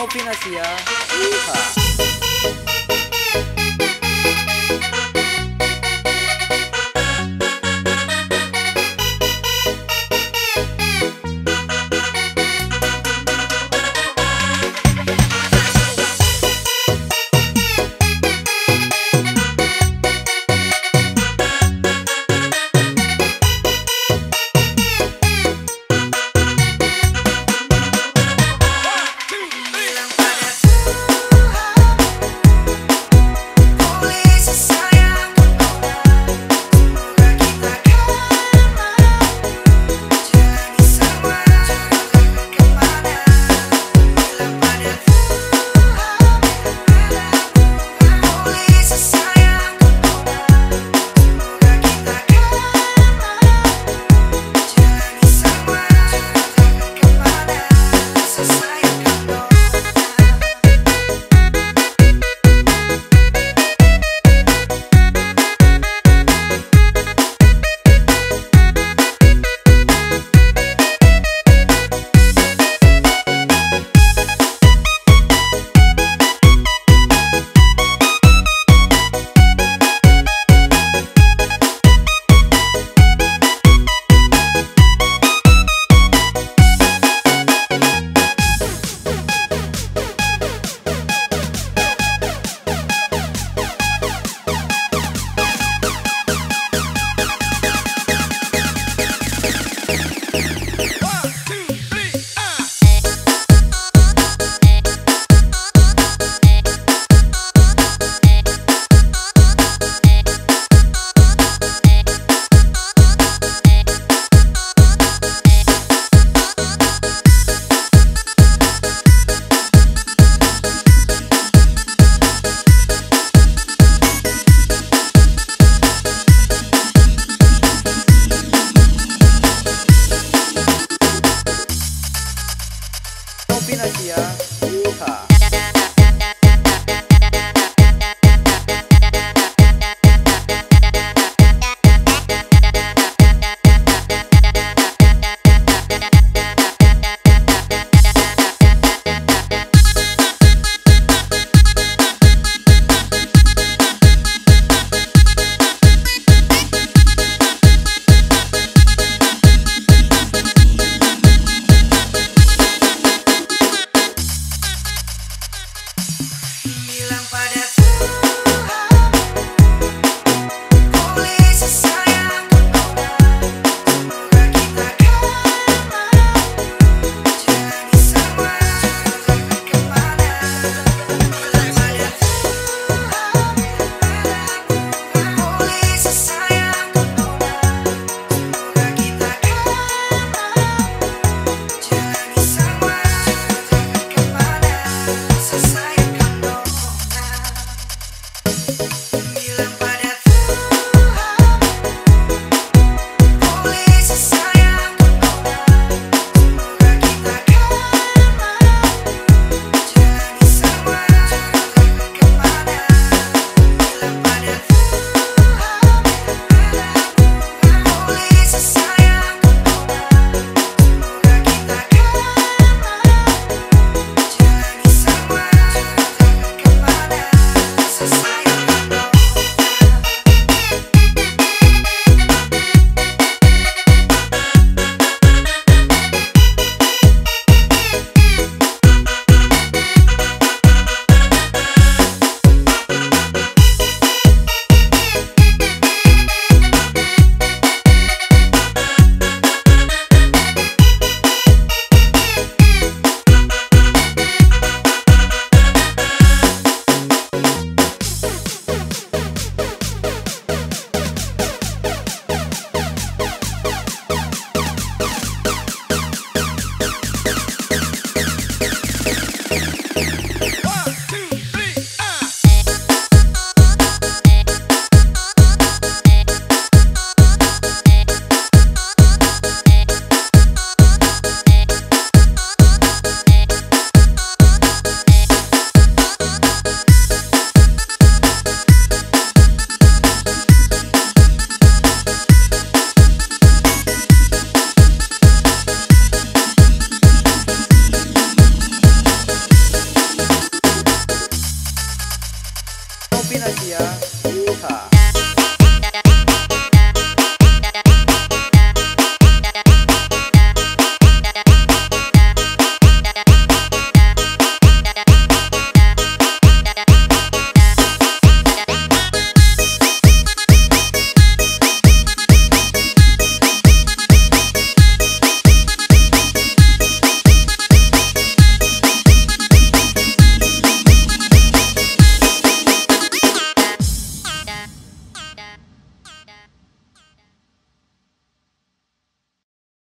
Kopi Nasia. Iya.